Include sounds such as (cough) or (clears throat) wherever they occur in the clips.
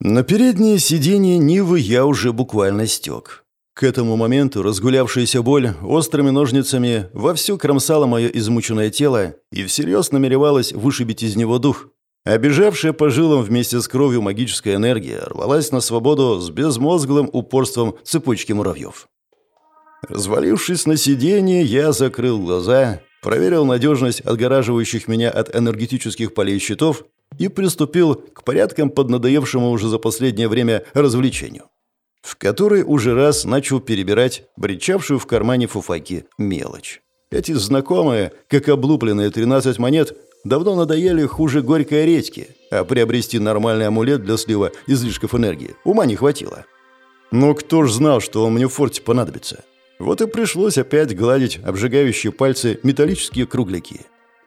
На переднее сиденье Нивы я уже буквально стек. К этому моменту разгулявшаяся боль острыми ножницами вовсю кромсала мое измученное тело и всерьез намеревалась вышибить из него дух. Обежавшая по жилам вместе с кровью магическая энергия рвалась на свободу с безмозглым упорством цепочки муравьев. Развалившись на сиденье, я закрыл глаза, проверил надежность отгораживающих меня от энергетических полей щитов и приступил к порядкам поднадоевшему уже за последнее время развлечению, в который уже раз начал перебирать бричавшую в кармане фуфайки мелочь. Эти знакомые, как облупленные 13 монет, давно надоели хуже горькой редьки, а приобрести нормальный амулет для слива излишков энергии ума не хватило. Но кто ж знал, что он мне в форте понадобится? Вот и пришлось опять гладить обжигающие пальцы металлические кругляки.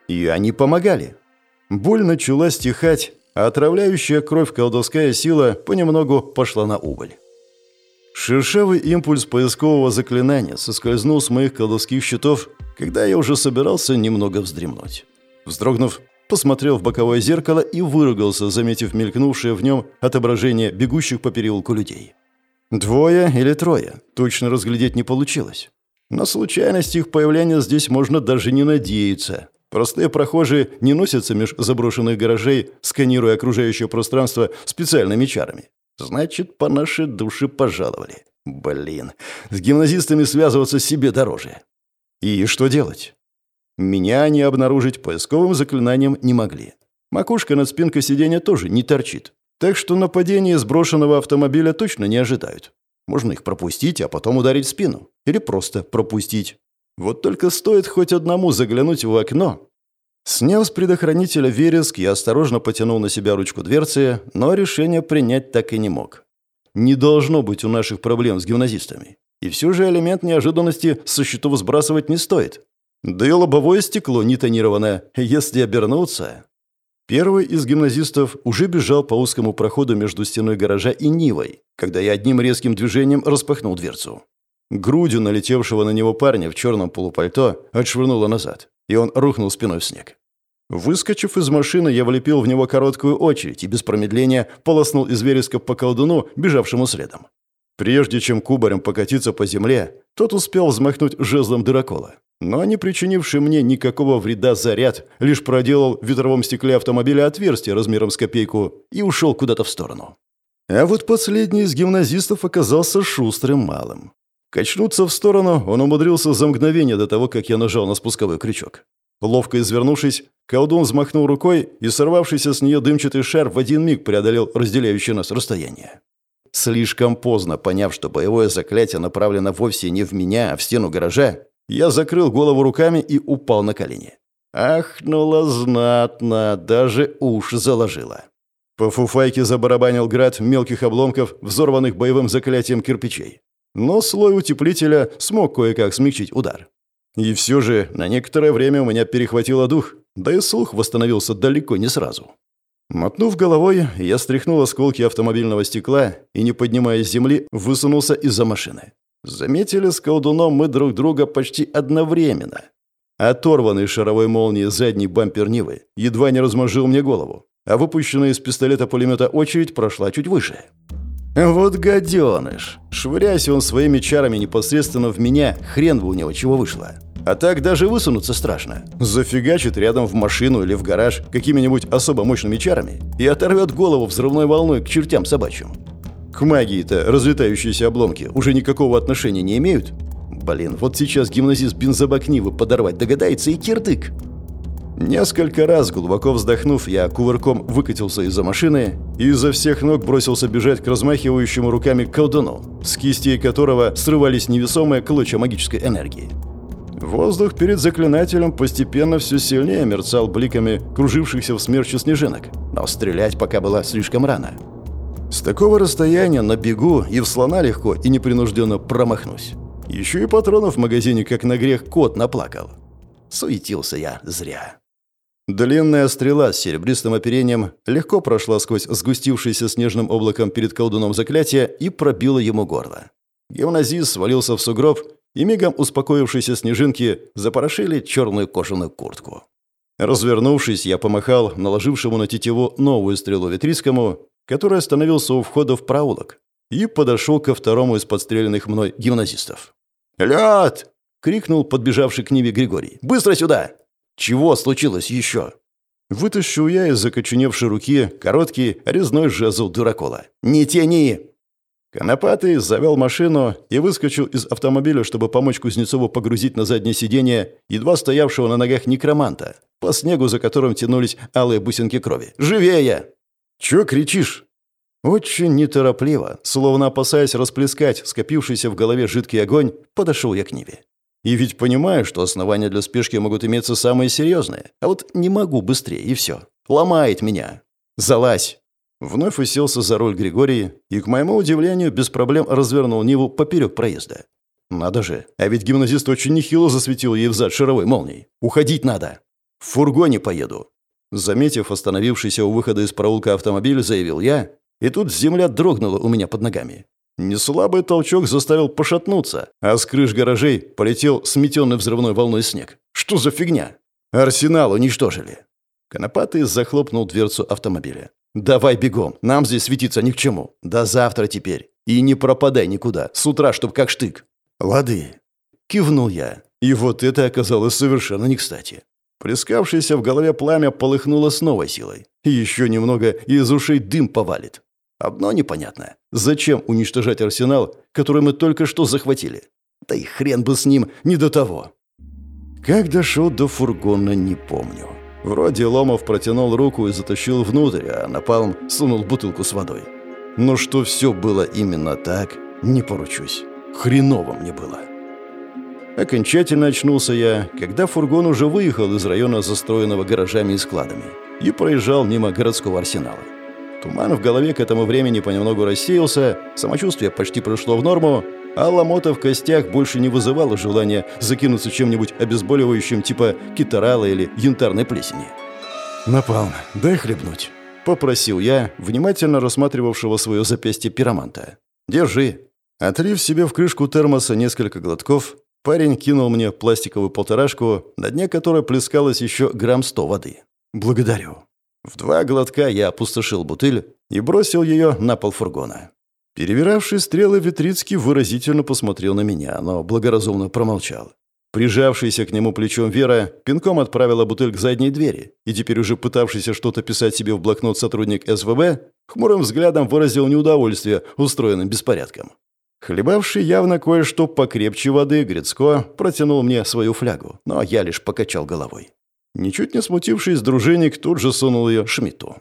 И они помогали. Боль начала стихать, а отравляющая кровь колдовская сила понемногу пошла на убыль. Шершавый импульс поискового заклинания соскользнул с моих колдовских щитов, когда я уже собирался немного вздремнуть. Вздрогнув, посмотрел в боковое зеркало и выругался, заметив мелькнувшее в нем отображение бегущих по переулку людей. Двое или трое, точно разглядеть не получилось. На случайность их появления здесь можно даже не надеяться. Простые прохожие не носятся меж заброшенных гаражей, сканируя окружающее пространство специальными чарами. Значит, по нашей душе пожаловали. Блин, с гимназистами связываться себе дороже. И что делать? Меня не обнаружить поисковым заклинанием не могли. Макушка над спинкой сиденья тоже не торчит. Так что нападение сброшенного автомобиля точно не ожидают. Можно их пропустить, а потом ударить в спину. Или просто пропустить. Вот только стоит хоть одному заглянуть в окно. Сняв с предохранителя вереск, я осторожно потянул на себя ручку дверцы, но решение принять так и не мог. Не должно быть у наших проблем с гимназистами. И все же элемент неожиданности со счетов сбрасывать не стоит. Да и лобовое стекло не тонированное. Если обернуться... Первый из гимназистов уже бежал по узкому проходу между стеной гаража и Нивой, когда я одним резким движением распахнул дверцу. Грудью налетевшего на него парня в черном полупальто отшвырнуло назад, и он рухнул спиной в снег. Выскочив из машины, я влепил в него короткую очередь и без промедления полоснул из вереска по колдуну, бежавшему следом. Прежде чем кубарем покатиться по земле, тот успел взмахнуть жезлом дырокола. Но не причинивший мне никакого вреда заряд лишь проделал в ветровом стекле автомобиля отверстие размером с копейку и ушел куда-то в сторону. А вот последний из гимназистов оказался шустрым малым. Качнуться в сторону он умудрился за мгновение до того, как я нажал на спусковой крючок. Ловко извернувшись, колдун взмахнул рукой, и сорвавшийся с нее дымчатый шар в один миг преодолел разделяющее нас расстояние. Слишком поздно, поняв, что боевое заклятие направлено вовсе не в меня, а в стену гаража, я закрыл голову руками и упал на колени. Ахнуло знатно, даже уши заложило. По фуфайке забарабанил град мелких обломков, взорванных боевым заклятием кирпичей но слой утеплителя смог кое-как смягчить удар. И все же на некоторое время у меня перехватило дух, да и слух восстановился далеко не сразу. Мотнув головой, я стряхнул осколки автомобильного стекла и, не поднимаясь с земли, высунулся из-за машины. Заметили с колдуном мы друг друга почти одновременно. Оторванный шаровой молнией задний бампер Нивы едва не размозжил мне голову, а выпущенная из пистолета-пулемета очередь прошла чуть выше. Вот гаденыш. Швырясь он своими чарами непосредственно в меня, хрен бы у него чего вышло. А так даже высунуться страшно. Зафигачит рядом в машину или в гараж какими-нибудь особо мощными чарами и оторвет голову взрывной волной к чертям собачьим. К магии-то разлетающиеся обломки уже никакого отношения не имеют. Блин, вот сейчас гимназист бензобак Нивы подорвать догадается и кирдык. Несколько раз, глубоко вздохнув, я кувырком выкатился из-за машины и изо всех ног бросился бежать к размахивающему руками колдуну, с кистей которого срывались невесомые клочья магической энергии. Воздух перед заклинателем постепенно все сильнее мерцал бликами кружившихся в смерче снежинок, но стрелять пока было слишком рано. С такого расстояния на бегу и в слона легко и непринужденно промахнусь. Еще и патронов в магазине, как на грех, кот наплакал. Суетился я зря. Длинная стрела с серебристым оперением легко прошла сквозь сгустившееся снежным облаком перед колдуном заклятие и пробила ему горло. Гимназист свалился в сугроб, и мигом успокоившиеся снежинки запорошили черную кожаную куртку. Развернувшись, я помахал наложившему на тетиву новую стрелу Витрицкому, который остановился у входа в проулок, и подошел ко второму из подстреленных мной гимназистов. «Лед!» — крикнул подбежавший к Ниве Григорий. «Быстро сюда!» «Чего случилось еще?» Вытащил я из закоченевшей руки короткий резной жезл дуракола. «Не тяни!» Конопатый завел машину и выскочил из автомобиля, чтобы помочь Кузнецову погрузить на заднее сиденье едва стоявшего на ногах некроманта, по снегу, за которым тянулись алые бусинки крови. «Живее!» «Чё кричишь?» Очень неторопливо, словно опасаясь расплескать скопившийся в голове жидкий огонь, подошел я к Ниве. И ведь понимаю, что основания для спешки могут иметься самые серьезные, а вот не могу быстрее, и все. Ломает меня. «Залазь!» Вновь уселся за руль Григорий и, к моему удивлению, без проблем развернул Ниву поперек проезда. Надо же, а ведь гимназист очень нехило засветил ей взад шаровой молнией. Уходить надо. В фургоне поеду. Заметив остановившийся у выхода из проулка автомобиль, заявил я, и тут земля дрогнула у меня под ногами. Неслабый толчок заставил пошатнуться, а с крыш гаражей полетел сметенный взрывной волной снег. Что за фигня? Арсенал уничтожили. Конопатый захлопнул дверцу автомобиля. «Давай бегом, нам здесь светиться ни к чему. До завтра теперь. И не пропадай никуда, с утра, чтоб как штык». «Лады». Кивнул я. И вот это оказалось совершенно не кстати. Плескавшееся в голове пламя полыхнуло с новой силой. Еще немного, и из ушей дым повалит. Одно непонятно. Зачем уничтожать арсенал, который мы только что захватили? Да и хрен бы с ним, не до того. Как дошел до фургона, не помню. Вроде Ломов протянул руку и затащил внутрь, а Напалм сунул бутылку с водой. Но что все было именно так, не поручусь. Хреново мне было. Окончательно очнулся я, когда фургон уже выехал из района, застроенного гаражами и складами, и проезжал мимо городского арсенала. Туман в голове к этому времени понемногу рассеялся, самочувствие почти пришло в норму, а ломота в костях больше не вызывало желания закинуться чем-нибудь обезболивающим типа китарала или янтарной плесени. «Напалм, дай хлебнуть», — попросил я, внимательно рассматривавшего свое запястье пироманта. «Держи». Отлив себе в крышку термоса несколько глотков, парень кинул мне пластиковую полторашку, на дне которой плескалось еще грамм сто воды. «Благодарю». В два глотка я опустошил бутыль и бросил ее на пол фургона. Перевиравший стрелы Витрицкий выразительно посмотрел на меня, но благоразумно промолчал. Прижавшийся к нему плечом Вера пинком отправила бутыль к задней двери, и теперь уже пытавшийся что-то писать себе в блокнот сотрудник СВБ хмурым взглядом выразил неудовольствие устроенным беспорядком. Хлебавший явно кое-что покрепче воды, Грицко протянул мне свою флягу, но я лишь покачал головой. Ничуть не смутившись, дружинник тут же сунул ее Шмидту.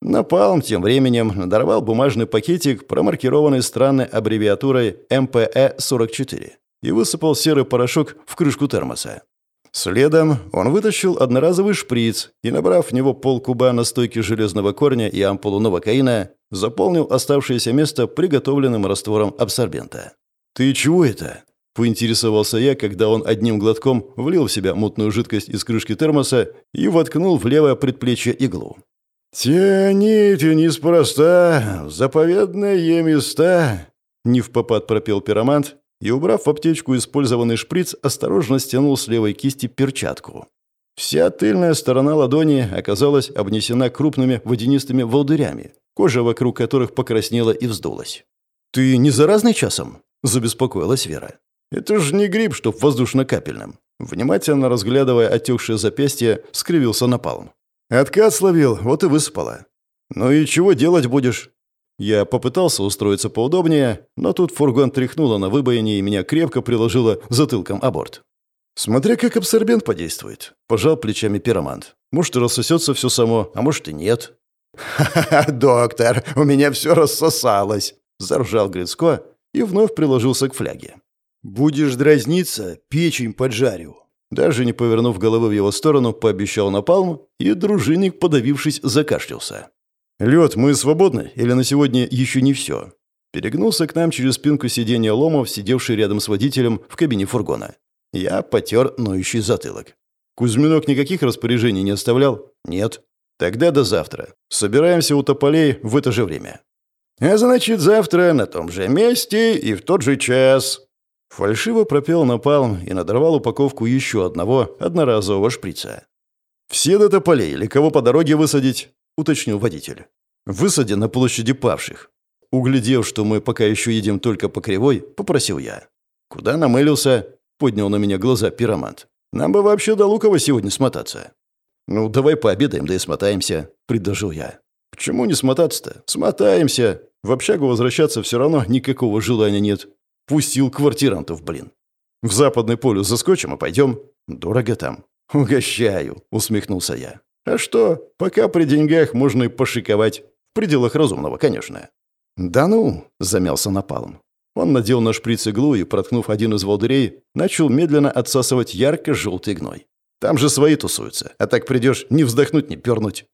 Напалм тем временем надорвал бумажный пакетик, промаркированный странной аббревиатурой МПЭ-44, и высыпал серый порошок в крышку термоса. Следом он вытащил одноразовый шприц и, набрав в него полкуба настойки железного корня и ампулу новокаина, заполнил оставшееся место приготовленным раствором абсорбента. «Ты чего это?» – поинтересовался я, когда он одним глотком влил в себя мутную жидкость из крышки термоса и воткнул в левое предплечье иглу. «Тяните неспроста, заповедные места!» Не в попад пропел пиромант и, убрав в аптечку использованный шприц, осторожно стянул с левой кисти перчатку. Вся тыльная сторона ладони оказалась обнесена крупными водянистыми волдырями, кожа вокруг которых покраснела и вздулась. «Ты не заразный часом?» – забеспокоилась Вера. «Это же не грипп, чтоб воздушно-капельным». Внимательно разглядывая отекшее запястье, скривился напалм. Отказ словил, вот и высыпала. Ну и чего делать будешь? Я попытался устроиться поудобнее, но тут фургон тряхнуло на выбоине и меня крепко приложило затылком о борт. Смотря как абсорбент подействует. Пожал плечами пиромант. Может, и рассосется все само, а может и нет. «Ха-ха, доктор, у меня все рассосалось!» Заржал Грицко и вновь приложился к фляге. «Будешь дразниться, печень поджарю. Даже не повернув головы в его сторону, пообещал напалм, и дружинник, подавившись, закашлялся. «Лед, мы свободны? Или на сегодня еще не все?» Перегнулся к нам через спинку сиденья Ломов, сидевший рядом с водителем в кабине фургона. Я потер ноющий затылок. «Кузьминок никаких распоряжений не оставлял?» «Нет». «Тогда до завтра. Собираемся у тополей в это же время». «А значит, завтра на том же месте и в тот же час», Фальшиво пропел напалм и надорвал упаковку еще одного одноразового шприца. «Все до тополей или кого по дороге высадить?» — уточнил водитель. Высади на площади павших. Углядев, что мы пока еще едем только по кривой, попросил я. «Куда намылился?» — поднял на меня глаза пиромант. «Нам бы вообще до Лукова сегодня смотаться». «Ну, давай пообедаем, да и смотаемся», — предложил я. «Почему не смотаться-то? Смотаемся. В общагу возвращаться все равно никакого желания нет. Пустил квартирантов, блин. В западный полюс заскочим и пойдем. Дорого там. Угощаю, усмехнулся я. А что, пока при деньгах можно и пошиковать. В пределах разумного, конечно. Да ну, замялся напалом. Он надел на шприц иглу и, проткнув один из волдырей, начал медленно отсасывать ярко-желтый гной. Там же свои тусуются, а так придешь не вздохнуть, не пернуть.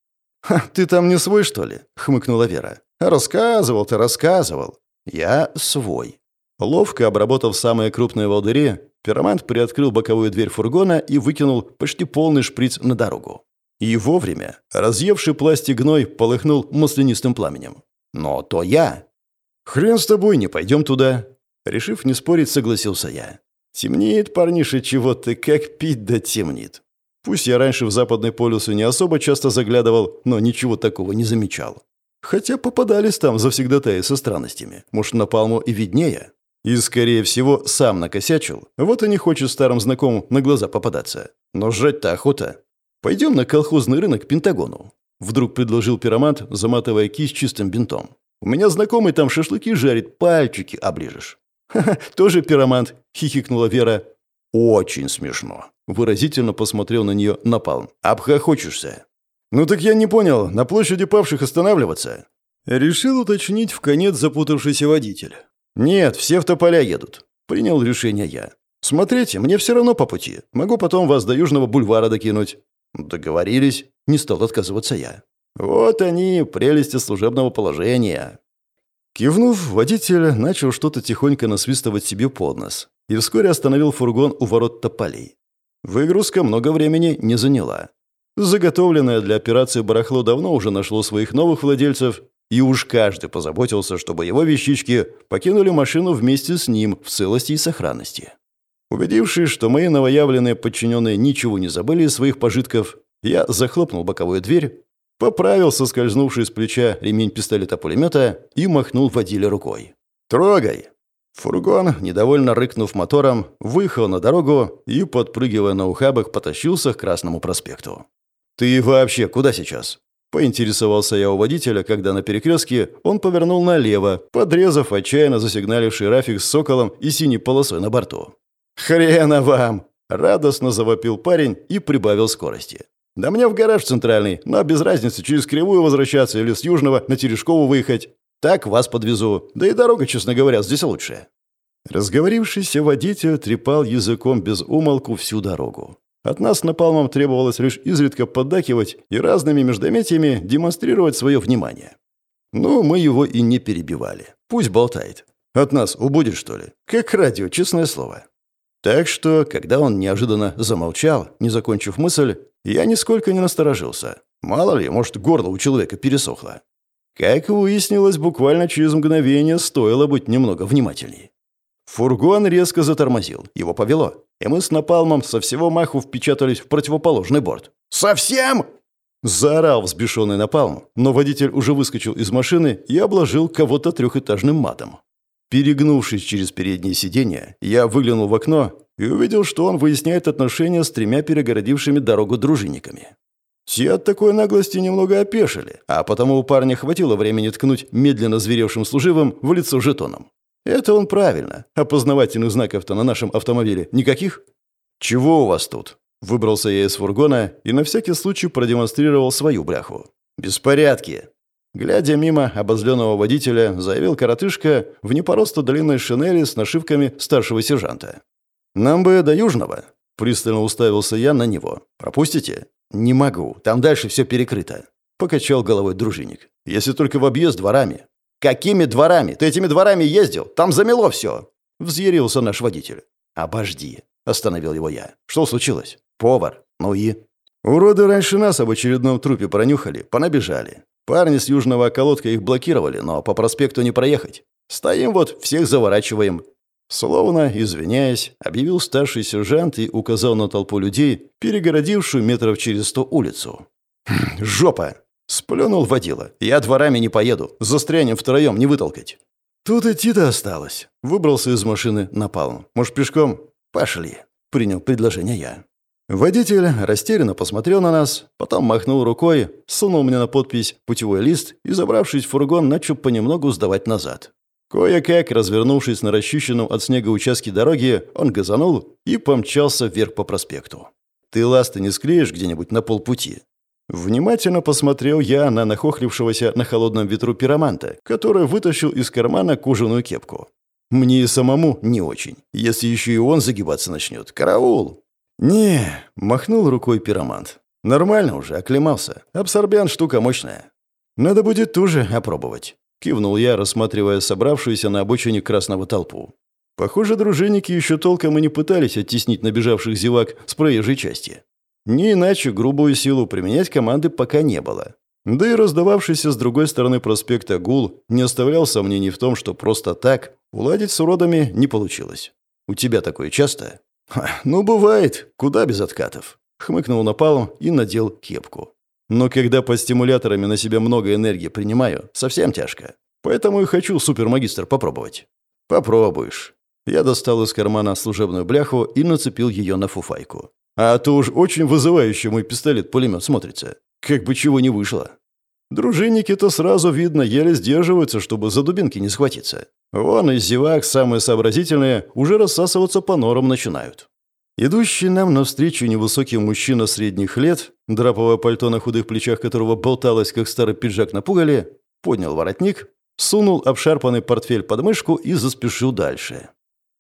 «Ха, ты там не свой, что ли?» — хмыкнула Вера. «Рассказывал ты, рассказывал. Я свой». Ловко обработав самые крупные волдыри, пиромант приоткрыл боковую дверь фургона и выкинул почти полный шприц на дорогу. И вовремя разъевший пластик гной полыхнул маслянистым пламенем. «Но то я!» «Хрен с тобой, не пойдем туда!» Решив не спорить, согласился я. «Темнеет, парниша, чего-то, как пить да темнит. Пусть я раньше в Западный полюс и не особо часто заглядывал, но ничего такого не замечал. Хотя попадались там завсегдатаи со странностями. Может, на Палму и виднее. И, скорее всего, сам накосячил. Вот и не хочет старым знакомым на глаза попадаться. Но жрать-то охота. Пойдем на колхозный рынок Пентагону. Вдруг предложил пиромант, заматывая кисть чистым бинтом. У меня знакомый там шашлыки жарит, пальчики оближешь. «Ха-ха, тоже пиромант», — хихикнула Вера. «Очень смешно», — выразительно посмотрел на нее Напалм. «Обхохочешься». «Ну так я не понял, на площади павших останавливаться?» Решил уточнить в конец запутавшийся водитель. «Нет, все в тополя едут», — принял решение я. «Смотрите, мне все равно по пути. Могу потом вас до Южного бульвара докинуть». «Договорились», — не стал отказываться я. «Вот они, прелести служебного положения». Кивнув, водитель начал что-то тихонько насвистывать себе под нос и вскоре остановил фургон у ворот тополей. Выгрузка много времени не заняла. Заготовленное для операции барахло давно уже нашло своих новых владельцев, и уж каждый позаботился, чтобы его вещички покинули машину вместе с ним в целости и сохранности. Убедившись, что мои новоявленные подчиненные ничего не забыли из своих пожитков, я захлопнул боковую дверь, поправил соскользнувший с плеча ремень пистолета-пулемета и махнул водиле рукой. «Трогай!» Фургон, недовольно рыкнув мотором, выехал на дорогу и, подпрыгивая на ухабах, потащился к Красному проспекту. «Ты вообще куда сейчас?» Поинтересовался я у водителя, когда на перекрестке он повернул налево, подрезав отчаянно засигналивший Рафик с соколом и синей полосой на борту. «Хрена вам!» – радостно завопил парень и прибавил скорости. «Да мне в гараж центральный, но без разницы, через Кривую возвращаться или с Южного на Терешкову выехать. Так вас подвезу. Да и дорога, честно говоря, здесь лучше». Разговорившийся водитель трепал языком без умолку всю дорогу. От нас напалмом требовалось лишь изредка поддакивать и разными междометиями демонстрировать свое внимание. Ну, мы его и не перебивали. Пусть болтает. От нас убудет, что ли? Как радио, честное слово. Так что, когда он неожиданно замолчал, не закончив мысль, я нисколько не насторожился. Мало ли, может, горло у человека пересохло. Как выяснилось, буквально через мгновение стоило быть немного внимательней. Фургон резко затормозил, его повело, и мы с Напалмом со всего маху впечатались в противоположный борт. «Совсем?» Заорал взбешенный Напалм, но водитель уже выскочил из машины и обложил кого-то трехэтажным матом. Перегнувшись через переднее сиденье, я выглянул в окно и увидел, что он выясняет отношения с тремя перегородившими дорогу дружинниками. Те от такой наглости немного опешили, а потому у парня хватило времени ткнуть медленно зверевшим служивым в лицо жетоном. Это он правильно. Опознавательных знаков-то на нашем автомобиле никаких. Чего у вас тут? Выбрался я из фургона и на всякий случай продемонстрировал свою бляху. Беспорядки. Глядя мимо обозленного водителя, заявил коротышка в не длинной шинели с нашивками старшего сержанта. «Нам бы до Южного». Пристально уставился я на него. «Пропустите?» «Не могу. Там дальше все перекрыто». Покачал головой дружинник. «Если только в объезд дворами». «Какими дворами? Ты этими дворами ездил? Там замело все!» Взъярился наш водитель. «Обожди», — остановил его я. «Что случилось?» «Повар. Ну и?» «Уроды раньше нас об очередном трупе пронюхали, понабежали. Парни с южного околотка их блокировали, но по проспекту не проехать. Стоим вот, всех заворачиваем». Словно, извиняясь, объявил старший сержант и указал на толпу людей, перегородившую метров через сто улицу. «Жопа!» Сплюнул водила. «Я дворами не поеду. Застрянем втроем, не вытолкать». Тут идти-то осталось. Выбрался из машины, напал. Может, пешком? Пошли. Принял предложение я. Водитель растерянно посмотрел на нас, потом махнул рукой, сунул мне на подпись «путевой лист» и, забравшись в фургон, начал понемногу сдавать назад. Кое-как, развернувшись на расчищенном от снега участке дороги, он газанул и помчался вверх по проспекту. «Ты ласты не склеишь где-нибудь на полпути?» Внимательно посмотрел я на нахохлившегося на холодном ветру пироманта, который вытащил из кармана кожаную кепку. Мне и самому не очень, если еще и он загибаться начнет. Караул! «Не», — махнул рукой пиромант. «Нормально уже, оклемался. Абсорбиан штука мощная. Надо будет тоже опробовать». Кивнул я, рассматривая собравшуюся на обочине красного толпу. Похоже, дружинники еще толком и не пытались оттеснить набежавших зевак с проезжей части. Не иначе грубую силу применять команды пока не было. Да и раздававшийся с другой стороны проспекта гул не оставлял сомнений в том, что просто так уладить с уродами не получилось. У тебя такое часто? «Ну, бывает. Куда без откатов?» Хмыкнул напалом и надел кепку. «Но когда под стимуляторами на себя много энергии принимаю, совсем тяжко. Поэтому и хочу супермагистр попробовать». «Попробуешь». Я достал из кармана служебную бляху и нацепил ее на фуфайку. А то уж очень вызывающе мой пистолет-пулемет смотрится. Как бы чего не вышло. Дружинники-то сразу видно, еле сдерживаются, чтобы за дубинки не схватиться. Вон из зевак самые сообразительные уже рассасываться по норам начинают. Идущий нам навстречу невысокий мужчина средних лет, драповое пальто на худых плечах которого болталось, как старый пиджак на пугале, поднял воротник, сунул обшарпанный портфель под мышку и заспешил дальше.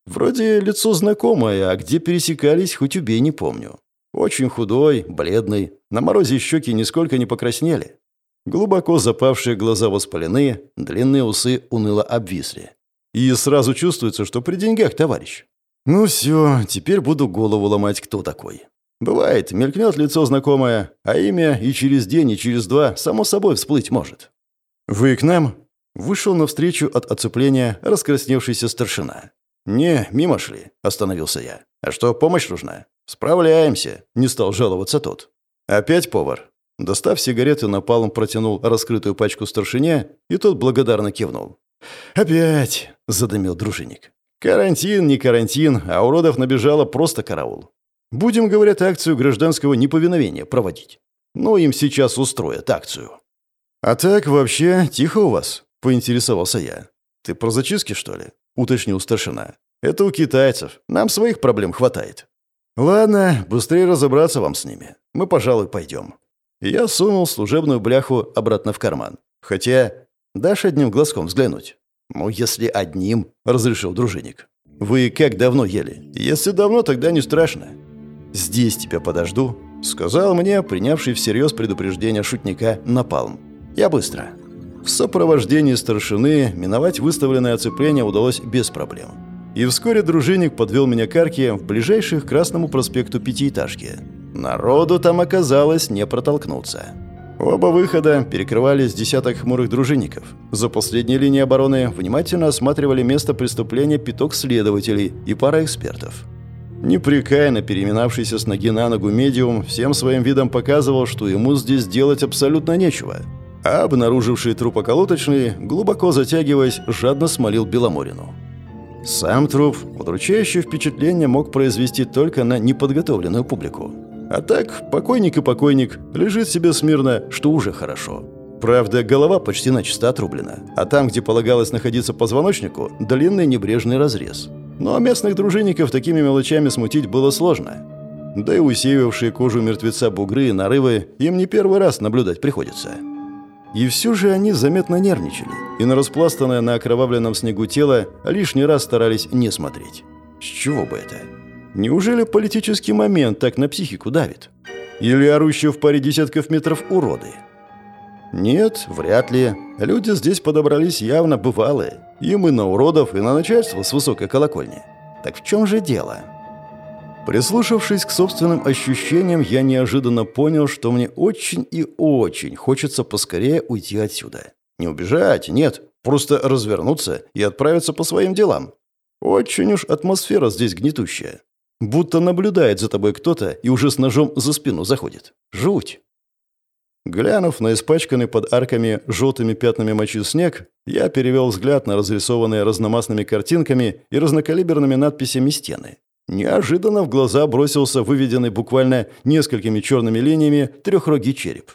Вроде лицо знакомое, а где пересекались, хоть убей, не помню. Очень худой, бледный, на морозе щеки нисколько не покраснели. Глубоко запавшие глаза воспалены, длинные усы уныло обвисли. И сразу чувствуется, что при деньгах товарищ. Ну все, теперь буду голову ломать, кто такой. Бывает, мелькнет лицо знакомое, а имя и через день, и через два само собой всплыть может. «Вы к нам?» Вышел навстречу от оцепления раскрасневшийся старшина. «Не, мимо шли», — остановился я. «А что, помощь нужна?» «Справляемся», — не стал жаловаться тот. «Опять повар?» Достав сигареты, напалом протянул раскрытую пачку старшине, и тот благодарно кивнул. «Опять!» – задымил дружинник. «Карантин, не карантин, а уродов набежало просто караул. Будем, говорят, акцию гражданского неповиновения проводить. Ну, им сейчас устроят акцию». «А так вообще тихо у вас?» – поинтересовался я. «Ты про зачистки, что ли?» – уточнил старшина. «Это у китайцев. Нам своих проблем хватает». «Ладно, быстрее разобраться вам с ними. Мы, пожалуй, пойдем». Я сунул служебную бляху обратно в карман. Хотя, дашь одним глазком взглянуть? Ну, если одним, разрешил дружинник. Вы как давно ели? Если давно, тогда не страшно. Здесь тебя подожду, сказал мне, принявший всерьез предупреждение шутника Напалм. Я быстро. В сопровождении старшины миновать выставленное оцепление удалось без проблем. И вскоре дружинник подвел меня к арке в ближайших к Красному проспекту пятиэтажке. Народу там оказалось не протолкнуться. Оба выхода перекрывались десяток хмурых дружинников. За последней линией обороны внимательно осматривали место преступления пяток следователей и пара экспертов. Непрекаянно переминавшийся с ноги на ногу медиум всем своим видом показывал, что ему здесь делать абсолютно нечего. А обнаруживший труп околоточный, глубоко затягиваясь, жадно смолил Беломорину. Сам труп удручающее впечатление мог произвести только на неподготовленную публику. А так, покойник и покойник, лежит себе смирно, что уже хорошо. Правда, голова почти начисто отрублена, а там, где полагалось находиться позвоночнику, длинный небрежный разрез. Но местных дружинников такими мелочами смутить было сложно. Да и усеивавшие кожу мертвеца бугры и нарывы им не первый раз наблюдать приходится. И все же они заметно нервничали, и на распластанное на окровавленном снегу тело лишний раз старались не смотреть. С чего бы это? Неужели политический момент так на психику давит? Или орущие в паре десятков метров уроды? Нет, вряд ли. Люди здесь подобрались явно бывалые. Им и на уродов, и на начальство с высокой колокольни. Так в чем же дело? Прислушавшись к собственным ощущениям, я неожиданно понял, что мне очень и очень хочется поскорее уйти отсюда. Не убежать, нет, просто развернуться и отправиться по своим делам. Очень уж атмосфера здесь гнетущая. Будто наблюдает за тобой кто-то и уже с ножом за спину заходит. Жуть. Глянув на испачканный под арками желтыми пятнами мочи снег, я перевел взгляд на разрисованные разномастными картинками и разнокалиберными надписями стены. Неожиданно в глаза бросился выведенный буквально несколькими черными линиями трехрогий череп.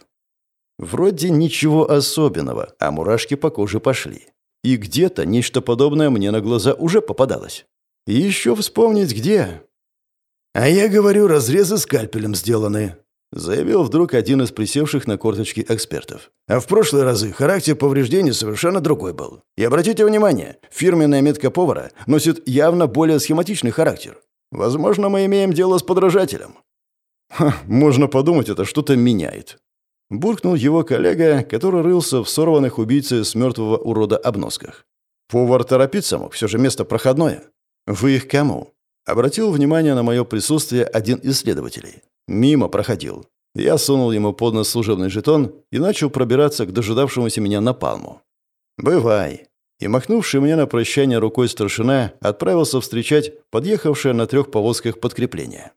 Вроде ничего особенного, а мурашки по коже пошли. И где-то нечто подобное мне на глаза уже попадалось. И еще вспомнить где. «А я говорю, разрезы скальпелем сделаны», — заявил вдруг один из присевших на корточки экспертов. «А в прошлые разы характер повреждений совершенно другой был. И обратите внимание, фирменная метка повара носит явно более схематичный характер. Возможно, мы имеем дело с подражателем». Ха, можно подумать, это что-то меняет. Буркнул его коллега, который рылся в сорванных убийцы с мертвого урода обносках. Повар торопиться мог, все же место проходное. Вы их кому? Обратил внимание на мое присутствие один из следователей. Мимо проходил. Я сунул ему под нос служебный жетон и начал пробираться к дожидавшемуся меня напалму. «Бывай». И махнувший мне на прощание рукой старшина отправился встречать подъехавшее на трех повозках подкрепление.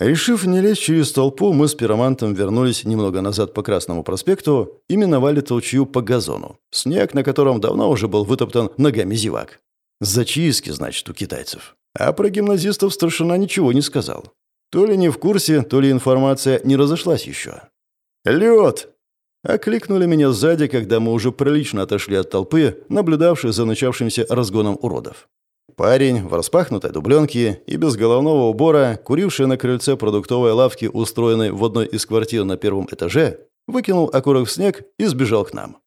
Решив не лезть через толпу, мы с пиромантом вернулись немного назад по Красному проспекту и миновали толчью по газону, снег на котором давно уже был вытоптан ногами зевак. Зачистки, значит, у китайцев. А про гимназистов старшина ничего не сказал. То ли не в курсе, то ли информация не разошлась еще. «Лед!» Окликнули меня сзади, когда мы уже прилично отошли от толпы, наблюдавшей за начавшимся разгоном уродов. Парень в распахнутой дубленке и без головного убора, куривший на крыльце продуктовой лавки, устроенной в одной из квартир на первом этаже, выкинул окурок в снег и сбежал к нам.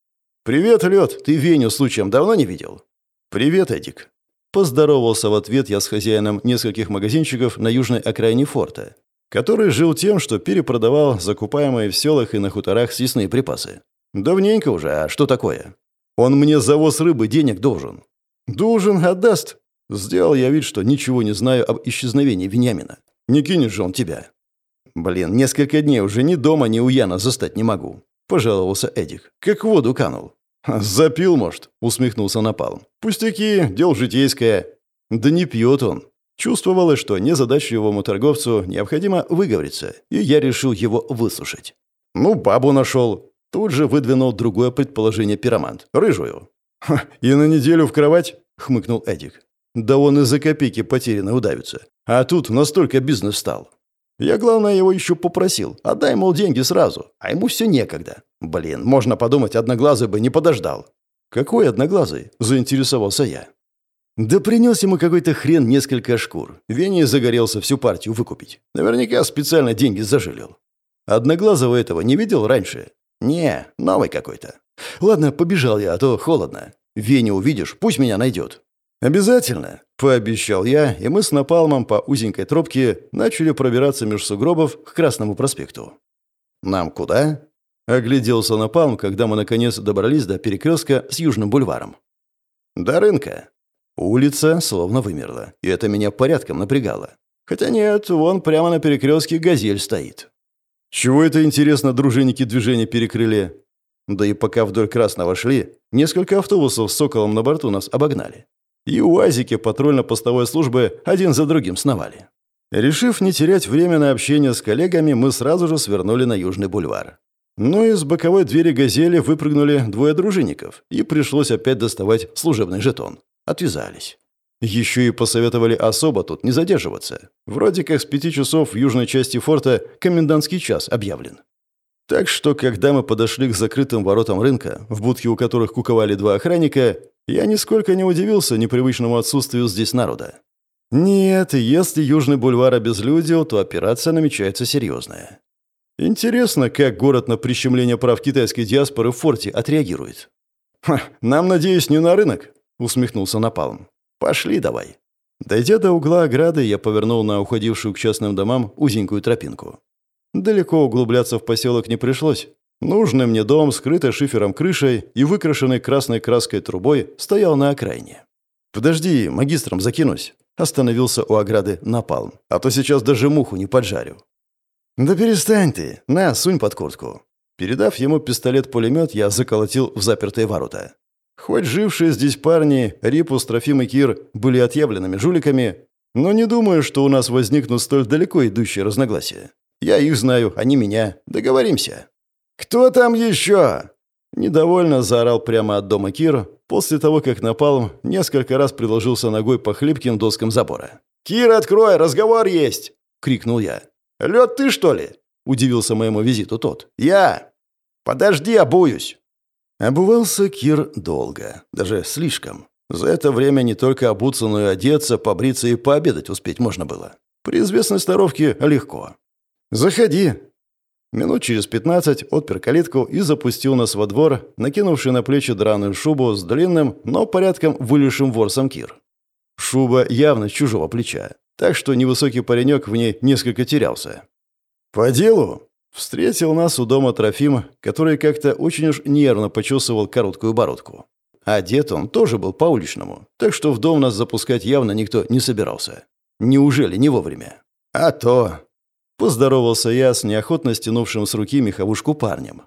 «Привет, Лед! Ты Веню случаем давно не видел?» «Привет, Эдик!» Поздоровался в ответ я с хозяином нескольких магазинчиков на южной окраине форта, который жил тем, что перепродавал закупаемые в селах и на хуторах съестные припасы. «Давненько уже, а что такое?» «Он мне за воз рыбы денег должен». «Должен, отдаст. Сделал я вид, что ничего не знаю об исчезновении Вениамина. Не кинет же он тебя. Блин, несколько дней уже ни дома, ни у Яна застать не могу. Пожаловался Эдик. Как в воду канул. «Запил, может?» — усмехнулся Напалм. «Пустяки, дел житейское». «Да не пьет он». Чувствовалось, что незадачливому торговцу необходимо выговориться, и я решил его выслушать. «Ну, бабу нашел». Тут же выдвинул другое предположение пиромант. «Рыжую». «И на неделю в кровать?» — хмыкнул Эдик. Да он из-за копейки потерянно удавится. А тут настолько бизнес стал. Я, главное, его еще попросил. Отдай, мол, деньги сразу. А ему все некогда. Блин, можно подумать, одноглазый бы не подождал. Какой одноглазый? Заинтересовался я. Да принес ему какой-то хрен несколько шкур. Вене загорелся всю партию выкупить. Наверняка специально деньги зажилил. Одноглазого этого не видел раньше? Не, новый какой-то. Ладно, побежал я, а то холодно. Вене увидишь, пусть меня найдет. «Обязательно», — пообещал я, и мы с Напалмом по узенькой тропке начали пробираться меж сугробов к Красному проспекту. «Нам куда?» — огляделся Напалм, когда мы наконец добрались до перекрестка с Южным бульваром. «До рынка». Улица словно вымерла, и это меня порядком напрягало. Хотя нет, вон прямо на перекрестке газель стоит. Чего это, интересно, дружинники движения перекрыли? Да и пока вдоль Красного шли, несколько автобусов с соколом на борту нас обогнали и уазики патрульно-постовой службы один за другим сновали. Решив не терять время на общение с коллегами, мы сразу же свернули на Южный бульвар. Но из боковой двери «Газели» выпрыгнули двое дружинников, и пришлось опять доставать служебный жетон. Отвязались. Еще и посоветовали особо тут не задерживаться. Вроде как с пяти часов в южной части форта комендантский час объявлен. Так что, когда мы подошли к закрытым воротам рынка, в будке у которых куковали два охранника, я нисколько не удивился непривычному отсутствию здесь народа. Нет, если Южный бульвар обезлюдил, то операция намечается серьезная. Интересно, как город на прищемление прав китайской диаспоры в форте отреагирует. «Ха, нам, надеюсь, не на рынок», — усмехнулся Напалм. «Пошли давай». Дойдя до угла ограды, я повернул на уходившую к частным домам узенькую тропинку. Далеко углубляться в поселок не пришлось. Нужный мне дом, скрытый шифером крышей и выкрашенный красной краской трубой, стоял на окраине. «Подожди, магистром закинусь», — остановился у ограды напалм. «А то сейчас даже муху не поджарю». «Да перестань ты! На, сунь под куртку». Передав ему пистолет-пулемет, я заколотил в запертые ворота. Хоть жившие здесь парни, Рипус, Трофим и Кир, были отъявленными жуликами, но не думаю, что у нас возникнут столь далеко идущие разногласия. Я их знаю, они меня. Договоримся. «Кто там еще?» Недовольно заорал прямо от дома Кир, после того, как напал, несколько раз приложился ногой по хлипким доскам забора. «Кир, открой, разговор есть!» — крикнул я. «Лед ты, что ли?» — удивился моему визиту тот. «Я!» «Подожди, обуюсь!» Обувался Кир долго, даже слишком. За это время не только обуться, но и одеться, побриться и пообедать успеть можно было. При известной старовке легко. «Заходи!» Минут через пятнадцать отпер калитку и запустил нас во двор, накинувший на плечи драную шубу с длинным, но порядком вылезшим ворсом Кир. Шуба явно с чужого плеча, так что невысокий паренек в ней несколько терялся. «По делу?» Встретил нас у дома Трофим, который как-то очень уж нервно почесывал короткую бородку. Одет он тоже был по-уличному, так что в дом нас запускать явно никто не собирался. Неужели не вовремя? А то... Поздоровался я с неохотно стянувшим с руки меховушку парнем.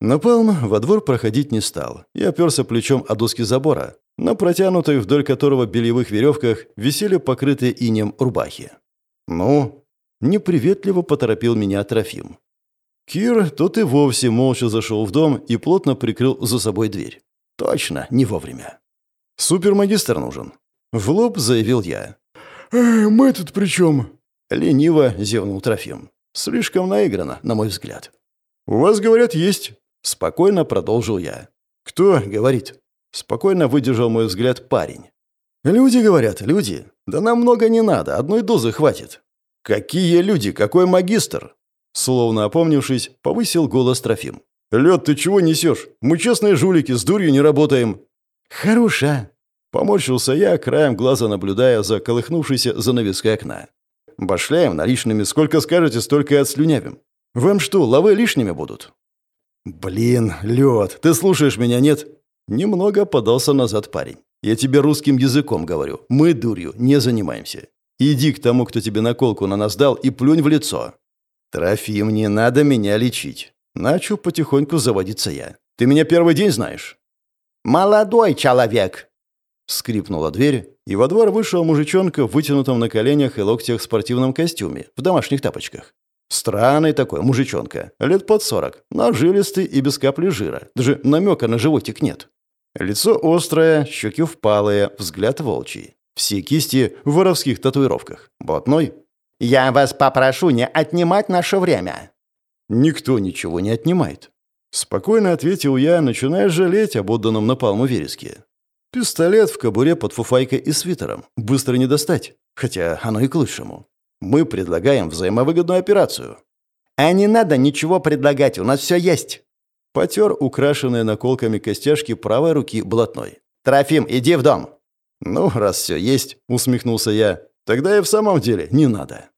Напалм во двор проходить не стал и оперся плечом о доски забора, на протянутых вдоль которого бельевых веревках висели покрытые инем рубахи. «Ну?» — неприветливо поторопил меня Трофим. Кир тот и вовсе молча зашел в дом и плотно прикрыл за собой дверь. Точно, не вовремя. «Супермагистр нужен», — в лоб заявил я. «Э, «Мы тут при чем?» Лениво зевнул Трофим. Слишком наиграно, на мой взгляд. «У вас, говорят, есть». Спокойно продолжил я. «Кто говорит?» Спокойно выдержал мой взгляд парень. «Люди, говорят, люди. Да нам много не надо, одной дозы хватит». «Какие люди? Какой магистр?» Словно опомнившись, повысил голос Трофим. «Лед, ты чего несешь? Мы честные жулики, с дурью не работаем». «Хороша». Поморщился я, краем глаза наблюдая за колыхнувшейся занавеской окна. Башляем наличными, сколько скажете, столько и отслюнявим. Вам что, лавы лишними будут?» «Блин, лед, ты слушаешь меня, нет?» Немного подался назад парень. «Я тебе русским языком говорю. Мы дурью не занимаемся. Иди к тому, кто тебе наколку на нас дал, и плюнь в лицо». «Трофим, не надо меня лечить». Начал потихоньку заводиться я. «Ты меня первый день знаешь?» «Молодой человек!» Скрипнула дверь, и во двор вышел мужичонка в вытянутом на коленях и локтях спортивном костюме, в домашних тапочках. Странный такой мужичонка, лет под сорок, но жилистый и без капли жира, даже намека на животик нет. Лицо острое, щеки впалые, взгляд волчий. Все кисти в воровских татуировках. Блатной. «Я вас попрошу не отнимать наше время». «Никто ничего не отнимает». Спокойно ответил я, начиная жалеть об отданном напалму вереске. Пистолет в кобуре под фуфайкой и свитером. Быстро не достать. Хотя оно и к лучшему. Мы предлагаем взаимовыгодную операцию. А не надо ничего предлагать, у нас все есть. Потер украшенные наколками костяшки правой руки блатной. Трофим, иди в дом. Ну, раз все есть, усмехнулся я, тогда и в самом деле не надо.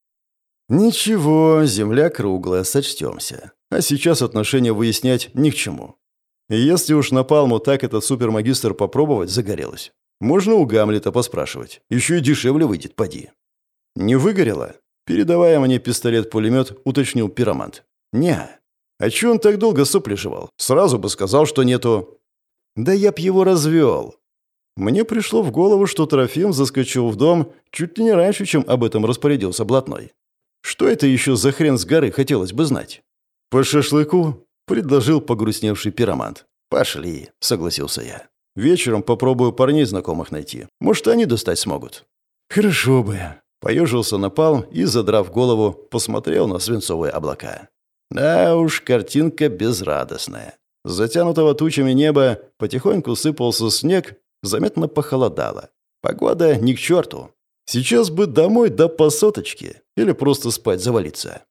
Ничего, земля круглая, сочтемся. А сейчас отношения выяснять ни к чему. Если уж на Палму так этот супермагистр попробовать загорелось, можно у Гамлета поспрашивать. Еще и дешевле выйдет, поди. Не выгорело? Передавая мне пистолет-пулемет, уточнил пиромант. Не. А че он так долго сопли жевал? Сразу бы сказал, что нету. Да я б его развел. Мне пришло в голову, что Трофим заскочил в дом чуть ли не раньше, чем об этом распорядился блатной. Что это еще за хрен с горы, хотелось бы знать. По шашлыку предложил погрустневший пиромант. «Пошли», — согласился я. «Вечером попробую парней знакомых найти. Может, они достать смогут». «Хорошо бы». Поежился напал и, задрав голову, посмотрел на свинцовые облака. Да уж, картинка безрадостная. С затянутого тучами неба потихоньку сыпался снег, заметно похолодало. Погода ни к черту. Сейчас бы домой да по соточке, или просто спать завалиться.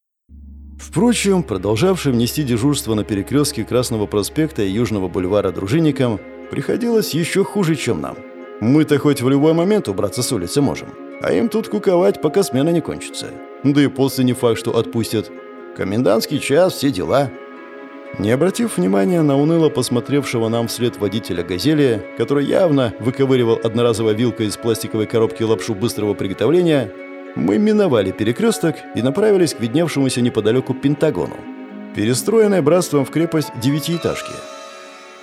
Впрочем, продолжавшим нести дежурство на перекрестке Красного проспекта и Южного бульвара дружинникам приходилось еще хуже, чем нам. Мы-то хоть в любой момент убраться с улицы можем, а им тут куковать, пока смена не кончится. Да и после не факт, что отпустят. Комендантский час, все дела. Не обратив внимания на уныло посмотревшего нам вслед водителя «Газели», который явно выковыривал одноразовой вилкой из пластиковой коробки лапшу быстрого приготовления, мы миновали перекресток и направились к видневшемуся неподалеку Пентагону. Перестроенной братством в крепость девятиэтажки.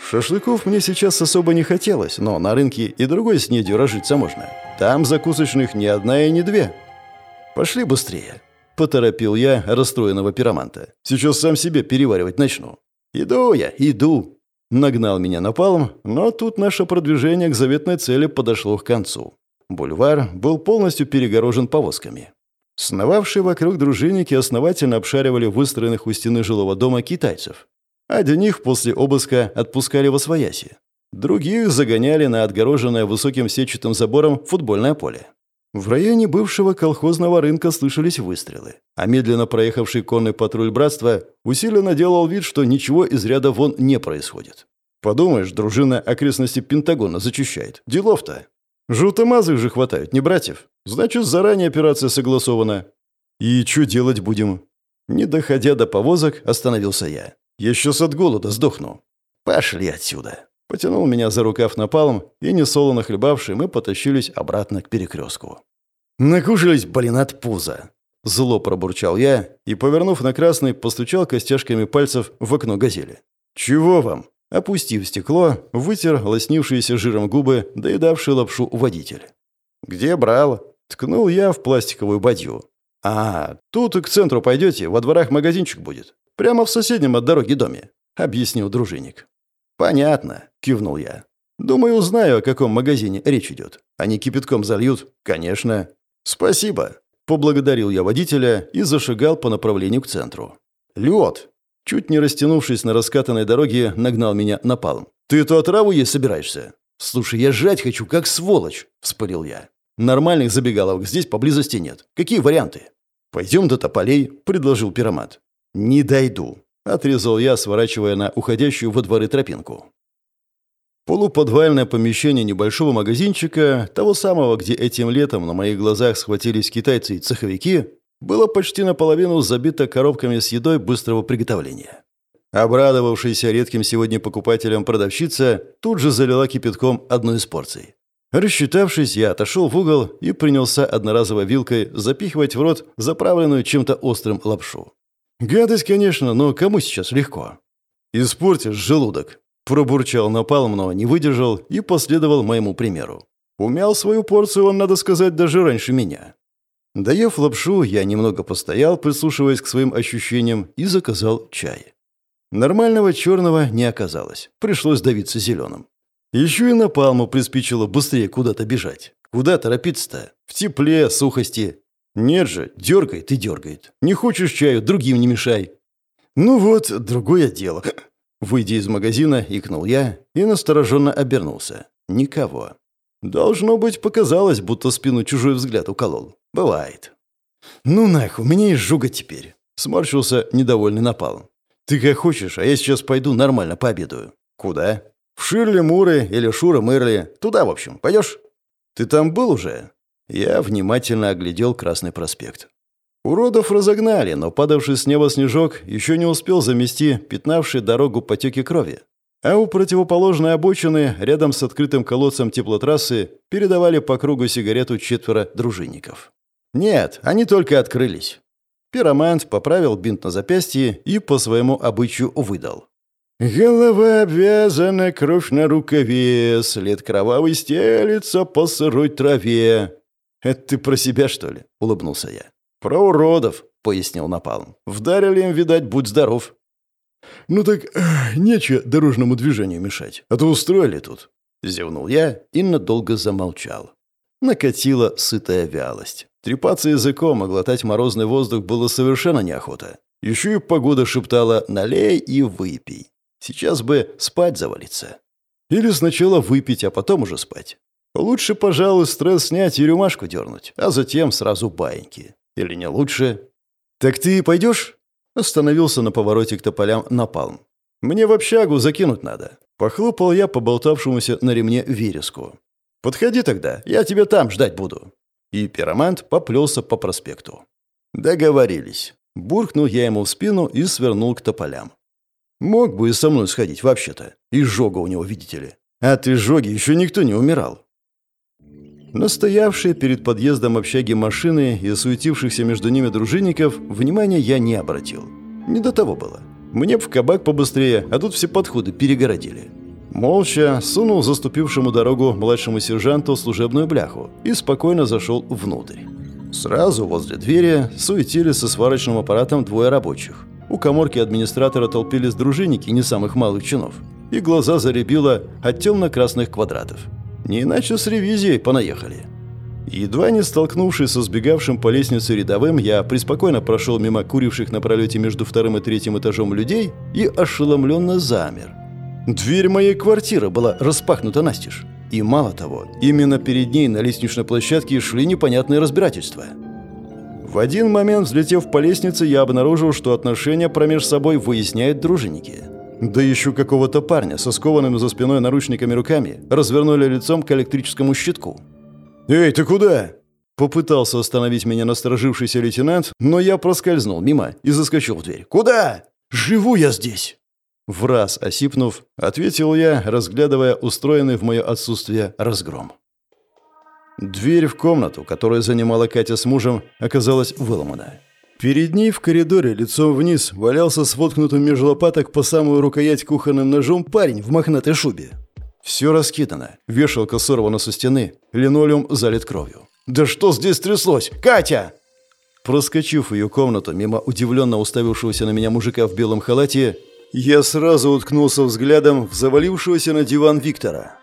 Шашлыков мне сейчас особо не хотелось, но на рынке и другой снедью разжиться можно. Там закусочных ни одна и ни две. Пошли быстрее. Поторопил я расстроенного пироманта. Сейчас сам себе переваривать начну. «Иду я, иду!» Нагнал меня напалм, но тут наше продвижение к заветной цели подошло к концу. Бульвар был полностью перегорожен повозками. Сновавшие вокруг дружинники основательно обшаривали выстроенных у стены жилого дома китайцев. Одних после обыска отпускали во свояси. Других загоняли на отгороженное высоким сетчатым забором футбольное поле. В районе бывшего колхозного рынка слышались выстрелы, а медленно проехавший конный патруль братства усиленно делал вид, что ничего из ряда вон не происходит. Подумаешь, дружина окрестности Пентагона зачищает. Делов-то. Желтомазых же хватают, не братьев. Значит, заранее операция согласована. И что делать будем? Не доходя до повозок, остановился я. Я сейчас от голода сдохну. Пошли отсюда. Потянул меня за рукав напалом, и несолоно хлебавший мы потащились обратно к перекрестку. Накушались, блин, от пуза. Зло пробурчал я и, повернув на красный, постучал костяшками пальцев в окно газели. «Чего вам?» Опустив стекло, вытер лоснившиеся жиром губы, доедавший лапшу водитель. «Где брал?» Ткнул я в пластиковую бадью. «А, тут и к центру пойдете, во дворах магазинчик будет. Прямо в соседнем от дороги доме», — объяснил дружинник. «Понятно», — кивнул я. «Думаю, знаю, о каком магазине речь идет. Они кипятком зальют?» «Конечно». «Спасибо», — поблагодарил я водителя и зашагал по направлению к центру. «Лед!» Чуть не растянувшись на раскатанной дороге, нагнал меня напалм. «Ты эту отраву есть собираешься?» «Слушай, я жрать хочу, как сволочь!» — вспылил я. «Нормальных забегаловок здесь поблизости нет. Какие варианты?» «Пойдем до тополей», — предложил пиромат. «Не дойду», — отрезал я, сворачивая на уходящую во дворы тропинку. Полуподвальное помещение небольшого магазинчика, того самого, где этим летом на моих глазах схватились китайцы и цеховики, было почти наполовину забито коробками с едой быстрого приготовления. Обрадовавшаяся редким сегодня покупателям продавщица тут же залила кипятком одну из порций. Рассчитавшись, я отошел в угол и принялся одноразовой вилкой запихивать в рот заправленную чем-то острым лапшу. Гадость, конечно, но кому сейчас легко? «Испортишь желудок», – пробурчал напалм, но не выдержал и последовал моему примеру. Умял свою порцию он, надо сказать, даже раньше меня. Доев лапшу, я немного постоял, прислушиваясь к своим ощущениям, и заказал чай. Нормального черного не оказалось. Пришлось давиться зеленым. Еще и на палму приспичило быстрее куда-то бежать. Куда торопиться-то? В тепле, сухости. Нет же, дергает и дергает. Не хочешь чаю, другим не мешай. Ну вот, другое дело. (clears throat) Выйдя из магазина, икнул я и настороженно обернулся. Никого. Должно быть, показалось, будто спину чужой взгляд уколол. Бывает. Ну нах, у меня есть жуга теперь. Сморщился недовольный напалом. Ты как хочешь, а я сейчас пойду нормально пообедаю. Куда? В Ширли Муры или Шура Мырли. Туда, в общем. Пойдешь? Ты там был уже? Я внимательно оглядел Красный проспект. Уродов разогнали, но падавший с неба снежок еще не успел замести пятнавший дорогу потеки крови. А у противоположной обочины, рядом с открытым колодцем теплотрассы, передавали по кругу сигарету четверо дружинников. Нет, они только открылись. Пиромант поправил бинт на запястье и по своему обычаю выдал. «Голова обвязана, кровь на рукаве, след кровавый стелится по сырой траве». «Это ты про себя, что ли?» — улыбнулся я. «Про уродов», — пояснил Напалм. «Вдарили им, видать, будь здоров». «Ну так э, нечего дорожному движению мешать, а то устроили тут». Зевнул я и надолго замолчал. Накатила сытая вялость. Трепаться языком и глотать морозный воздух было совершенно неохота. Еще и погода шептала «налей и выпей». Сейчас бы спать завалиться. Или сначала выпить, а потом уже спать. Лучше, пожалуй, стресс снять и рюмашку дернуть, а затем сразу баиньки. Или не лучше? «Так ты пойдешь?» Остановился на повороте к тополям напалм. «Мне в общагу закинуть надо». Похлопал я по болтавшемуся на ремне вереску. «Подходи тогда, я тебя там ждать буду». И пиромант поплелся по проспекту. «Договорились». Буркнул я ему в спину и свернул к тополям. Мог бы и со мной сходить, вообще-то. Изжога у него, видите ли. От изжоги еще никто не умирал. Настоявшие перед подъездом общаги машины и суетившихся между ними дружинников внимания я не обратил. Не до того было. Мне в кабак побыстрее, а тут все подходы перегородили. Молча сунул заступившему дорогу младшему сержанту служебную бляху и спокойно зашел внутрь. Сразу возле двери суетили со сварочным аппаратом двое рабочих. У коморки администратора толпились дружинники не самых малых чинов. И глаза заребило от темно-красных квадратов. Не иначе с ревизией понаехали. Едва не столкнувшись со сбегавшим по лестнице рядовым, я преспокойно прошел мимо куривших на пролете между вторым и третьим этажом людей и ошеломленно замер. Дверь моей квартиры была распахнута настежь. И мало того, именно перед ней на лестничной площадке шли непонятные разбирательства. В один момент, взлетев по лестнице, я обнаружил, что отношения промеж собой выясняют дружинники. Да еще какого-то парня со скованными за спиной наручниками руками развернули лицом к электрическому щитку. «Эй, ты куда?» Попытался остановить меня насторожившийся лейтенант, но я проскользнул мимо и заскочил в дверь. «Куда? Живу я здесь!» В раз осипнув, ответил я, разглядывая устроенный в мое отсутствие разгром. Дверь в комнату, которую занимала Катя с мужем, оказалась выломана. Перед ней в коридоре лицом вниз валялся с воткнутым между лопаток по самую рукоять кухонным ножом парень в мохнатой шубе. Все раскидано. Вешалка сорвана со стены. Линолеум залит кровью. «Да что здесь тряслось? Катя!» Проскочив ее комнату, мимо удивленно уставившегося на меня мужика в белом халате, я сразу уткнулся взглядом в завалившегося на диван Виктора.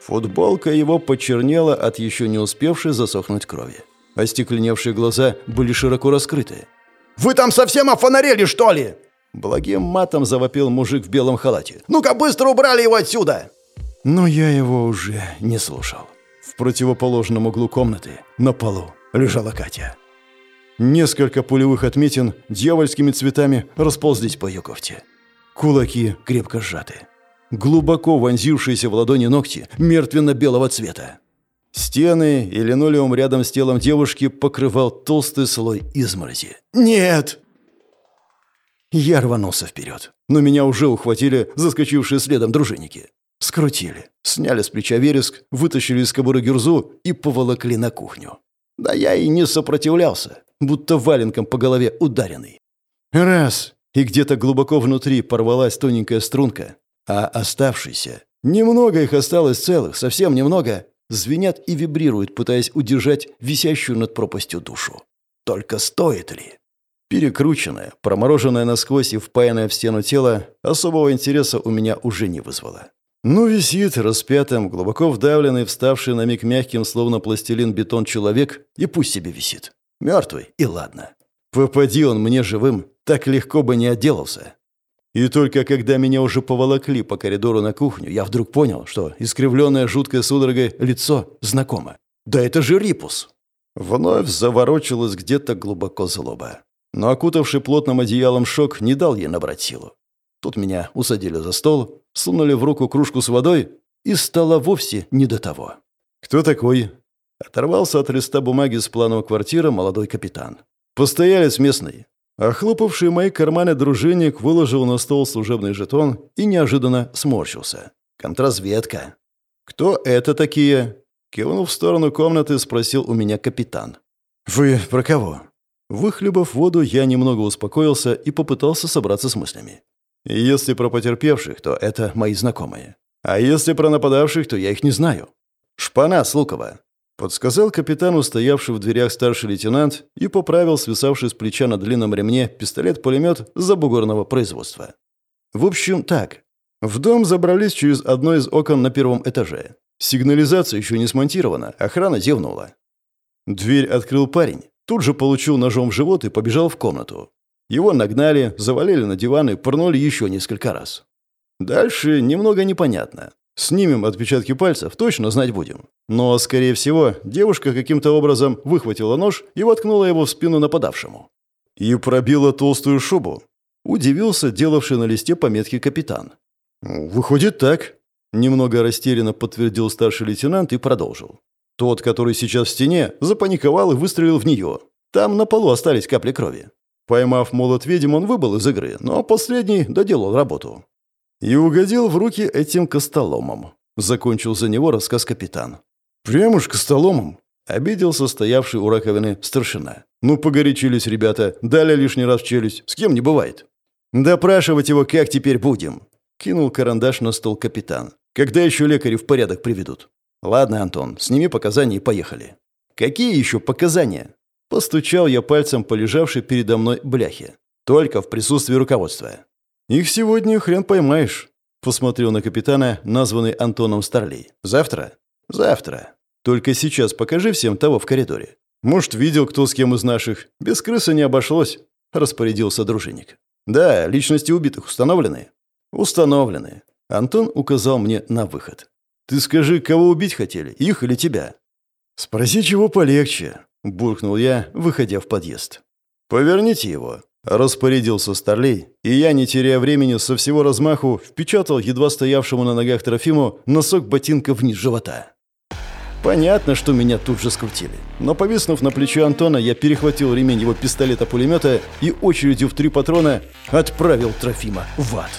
Футболка его почернела от еще не успевшей засохнуть крови. Остекленевшие глаза были широко раскрыты. «Вы там совсем офонарели, что ли?» Благим матом завопил мужик в белом халате. «Ну-ка быстро убрали его отсюда!» Но я его уже не слушал. В противоположном углу комнаты, на полу, лежала Катя. Несколько пулевых отметин дьявольскими цветами расползлись по ее кофте. Кулаки крепко сжаты. Глубоко вонзившиеся в ладони ногти мертвенно-белого цвета. Стены и линолеум рядом с телом девушки покрывал толстый слой изморози. «Нет!» Я рванулся вперед, но меня уже ухватили заскочившие следом дружинники. Скрутили, сняли с плеча вереск, вытащили из кобуры гюрзу и поволокли на кухню. Да я и не сопротивлялся, будто валенком по голове ударенный. Раз, и где-то глубоко внутри порвалась тоненькая струнка, а оставшиеся, немного их осталось целых, совсем немного, звенят и вибрируют, пытаясь удержать висящую над пропастью душу. Только стоит ли? Перекрученное, промороженное насквозь и впаянное в стену тело особого интереса у меня уже не вызвало. Ну, висит распятым, глубоко вдавленный, вставший на миг мягким, словно пластилин бетон человек, и пусть себе висит. Мертвый, и ладно. Попади он мне живым, так легко бы не отделался. И только когда меня уже поволокли по коридору на кухню, я вдруг понял, что искривленное жуткой судорогой лицо знакомо. Да это же Рипус! Вновь заворочилась где-то глубоко злоба. Но окутавший плотным одеялом шок не дал ей набрать силу. Тут меня усадили за стол, сунули в руку кружку с водой, и стало вовсе не до того. «Кто такой?» Оторвался от листа бумаги с планом квартиры молодой капитан. «Постоялец местный». Охлопавший мои карманы дружинник выложил на стол служебный жетон и неожиданно сморщился. «Контрразведка». «Кто это такие?» Кивнув в сторону комнаты, спросил у меня капитан. «Вы про кого?» Выхлебав воду, я немного успокоился и попытался собраться с мыслями. Если про потерпевших, то это мои знакомые. А если про нападавших, то я их не знаю. Шпана Слукова. Подсказал капитану, стоявший в дверях старший лейтенант, и поправил свисавший с плеча на длинном ремне пистолет-пулемет забугорного производства. В общем, так. В дом забрались через одно из окон на первом этаже. Сигнализация еще не смонтирована, охрана зевнула. Дверь открыл парень, тут же получил ножом в живот и побежал в комнату. Его нагнали, завалили на диван и пырнули еще несколько раз. Дальше немного непонятно. Снимем отпечатки пальцев, точно знать будем. Но, скорее всего, девушка каким-то образом выхватила нож и воткнула его в спину нападавшему. И пробила толстую шубу. Удивился делавший на листе пометки капитан. «Выходит так», — немного растерянно подтвердил старший лейтенант и продолжил. Тот, который сейчас в стене, запаниковал и выстрелил в нее. Там на полу остались капли крови. Поймав молот ведьм, он выбыл из игры, но последний доделал работу. И угодил в руки этим костоломом. Закончил за него рассказ капитан. «Прям уж костоломом!» — обиделся стоявший у раковины старшина. «Ну, погорячились ребята, дали лишний раз в челюсть. С кем не бывает». «Допрашивать его как теперь будем?» — кинул карандаш на стол капитан. «Когда еще лекари в порядок приведут?» «Ладно, Антон, сними показания и поехали». «Какие еще показания?» Постучал я пальцем по лежавшей передо мной бляхе. Только в присутствии руководства. Их сегодня хрен поймаешь. Посмотрел на капитана, названный Антоном Старлей. Завтра? Завтра. Только сейчас покажи всем того в коридоре. Может, видел кто с кем из наших. Без крысы не обошлось, распорядился дружинник. Да, личности убитых установлены. Установлены. Антон указал мне на выход. Ты скажи, кого убить хотели, их или тебя? Спроси, чего полегче, буркнул я, выходя в подъезд. Поверните его, Распорядился Старлей, и я, не теряя времени, со всего размаху впечатал едва стоявшему на ногах Трофиму носок ботинка вниз живота. Понятно, что меня тут же скрутили. Но повиснув на плечо Антона, я перехватил ремень его пистолета-пулемета и очередью в три патрона отправил Трофима в ад.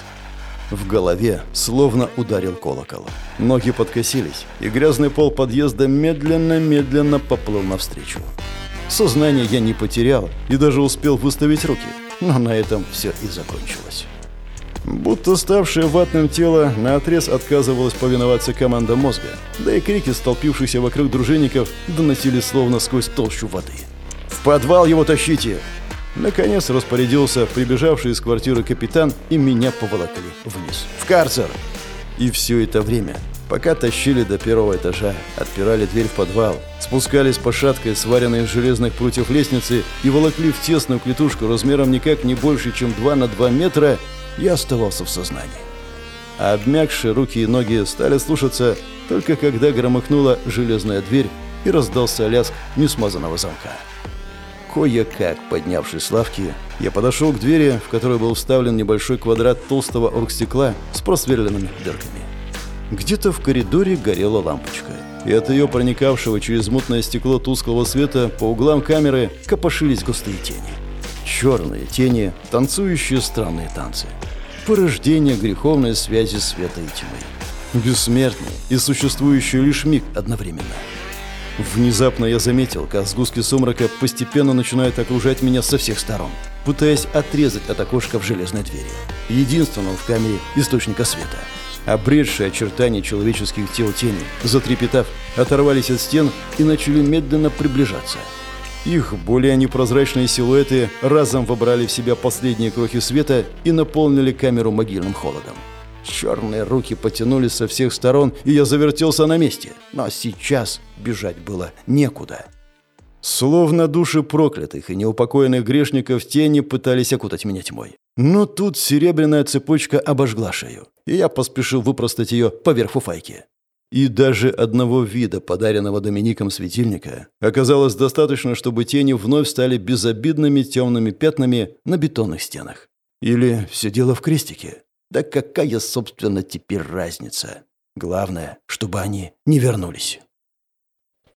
В голове словно ударил колокол. Ноги подкосились, и грязный пол подъезда медленно-медленно поплыл навстречу. Сознание я не потерял и даже успел выставить руки, но на этом все и закончилось. Будто ставшее ватным тело наотрез отказывалось повиноваться команда мозга, да и крики столпившихся вокруг дружинников доносили словно сквозь толщу воды. «В подвал его тащите!» Наконец распорядился прибежавший из квартиры капитан, и меня поволокли вниз. «В карцер!» И все это время Пока тащили до первого этажа, отпирали дверь в подвал, спускались по шаткой, сваренной из железных прутьев лестницы и волокли в тесную клетушку размером никак не больше, чем 2 на 2 метра, я оставался в сознании. А обмякшие руки и ноги стали слушаться только когда громыхнула железная дверь и раздался лязг несмазанного замка. Кое-как, поднявшись с лавки, я подошел к двери, в которой был вставлен небольшой квадрат толстого оргстекла с просверленными дырками. Где-то в коридоре горела лампочка. И от ее проникавшего через мутное стекло тусклого света по углам камеры копошились густые тени. Черные тени, танцующие странные танцы. Порождение греховной связи света и тьмы. Бессмертные и существующие лишь миг одновременно. Внезапно я заметил, как сгустки сумрака постепенно начинают окружать меня со всех сторон, пытаясь отрезать от окошка в железной двери, единственного в камере источника света обретшие очертания человеческих тел тени, затрепетав, оторвались от стен и начали медленно приближаться. Их более непрозрачные силуэты разом вобрали в себя последние крохи света и наполнили камеру могильным холодом. Черные руки потянулись со всех сторон, и я завертелся на месте. Но сейчас бежать было некуда. Словно души проклятых и неупокоенных грешников тени пытались окутать меня тьмой. Но тут серебряная цепочка обожгла шею, и я поспешил выпростать ее поверх фуфайки. И даже одного вида, подаренного Домиником светильника, оказалось достаточно, чтобы тени вновь стали безобидными темными пятнами на бетонных стенах. Или все дело в крестике. Да какая, собственно, теперь разница? Главное, чтобы они не вернулись.